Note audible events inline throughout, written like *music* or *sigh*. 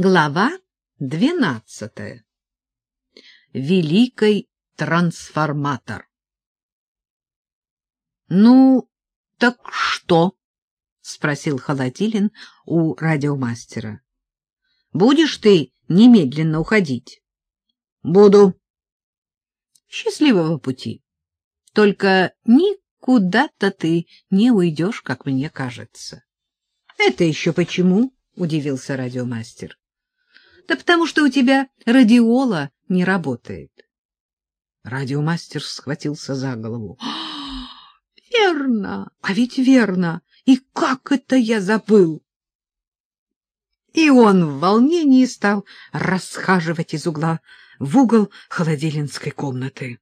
Глава двенадцатая. Великий трансформатор. — Ну, так что? — спросил Холодилин у радиомастера. — Будешь ты немедленно уходить? — Буду. — Счастливого пути. Только никуда-то ты не уйдешь, как мне кажется. — Это еще почему? — удивился радиомастер. Да потому что у тебя радиола не работает. Радиомастер схватился за голову. *gasps* — Верно, а ведь верно. И как это я забыл? И он в волнении стал расхаживать из угла в угол холодилинской комнаты.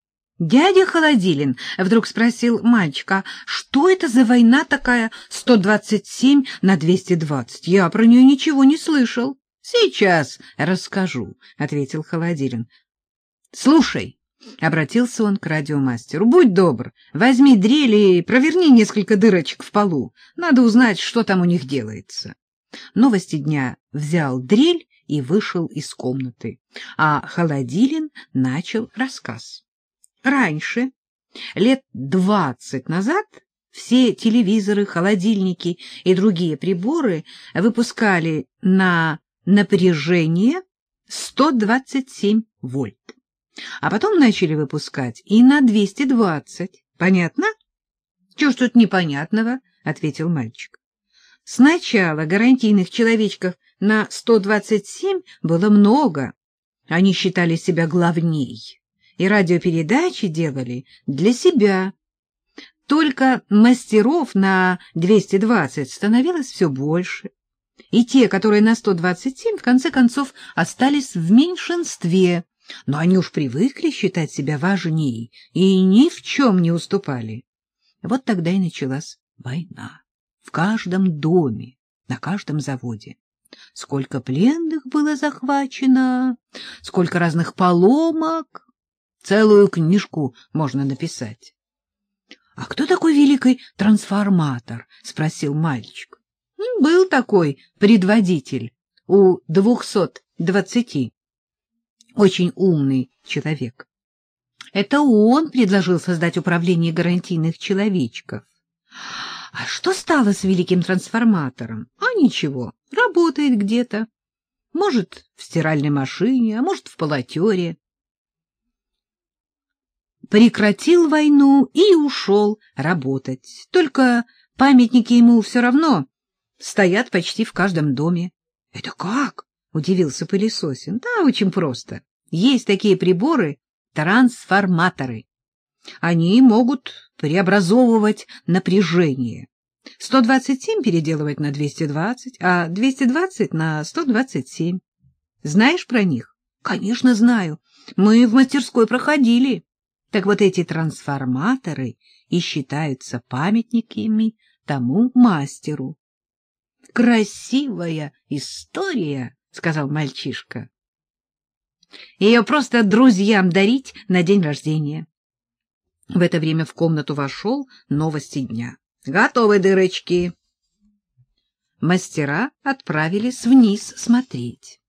— Дядя Холодилин, — вдруг спросил мальчика, — что это за война такая 127 на 220? Я про нее ничего не слышал. — Сейчас расскажу, — ответил Холодилин. — Слушай, — обратился он к радиомастеру, — будь добр, возьми дрель и проверни несколько дырочек в полу. Надо узнать, что там у них делается. Новости дня взял дрель и вышел из комнаты, а Холодилин начал рассказ. Раньше, лет двадцать назад, все телевизоры, холодильники и другие приборы выпускали на напряжение 127 вольт. А потом начали выпускать и на 220. Понятно? — Чего ж тут непонятного? — ответил мальчик. Сначала гарантийных человечков на 127 было много. Они считали себя главней, и радиопередачи делали для себя. Только мастеров на 220 становилось все больше и те, которые на 127, в конце концов остались в меньшинстве, но они уж привыкли считать себя важнее и ни в чем не уступали. Вот тогда и началась война. В каждом доме, на каждом заводе. Сколько пленных было захвачено, сколько разных поломок. Целую книжку можно написать. — А кто такой великий трансформатор? — спросил мальчик. Был такой предводитель у двухсот двадцати. Очень умный человек. Это он предложил создать управление гарантийных человечков. А что стало с великим трансформатором? А ничего, работает где-то. Может, в стиральной машине, а может, в полотере. Прекратил войну и ушел работать. Только памятники ему все равно стоят почти в каждом доме. — Это как? — удивился пылесосин. — Да, очень просто. Есть такие приборы — трансформаторы. Они могут преобразовывать напряжение. 127 переделывать на 220, а 220 на 127. Знаешь про них? Конечно, знаю. Мы в мастерской проходили. Так вот эти трансформаторы и считаются памятниками тому мастеру. — Красивая история, — сказал мальчишка. — Ее просто друзьям дарить на день рождения. В это время в комнату вошел новости дня. — Готовы дырочки. Мастера отправились вниз смотреть.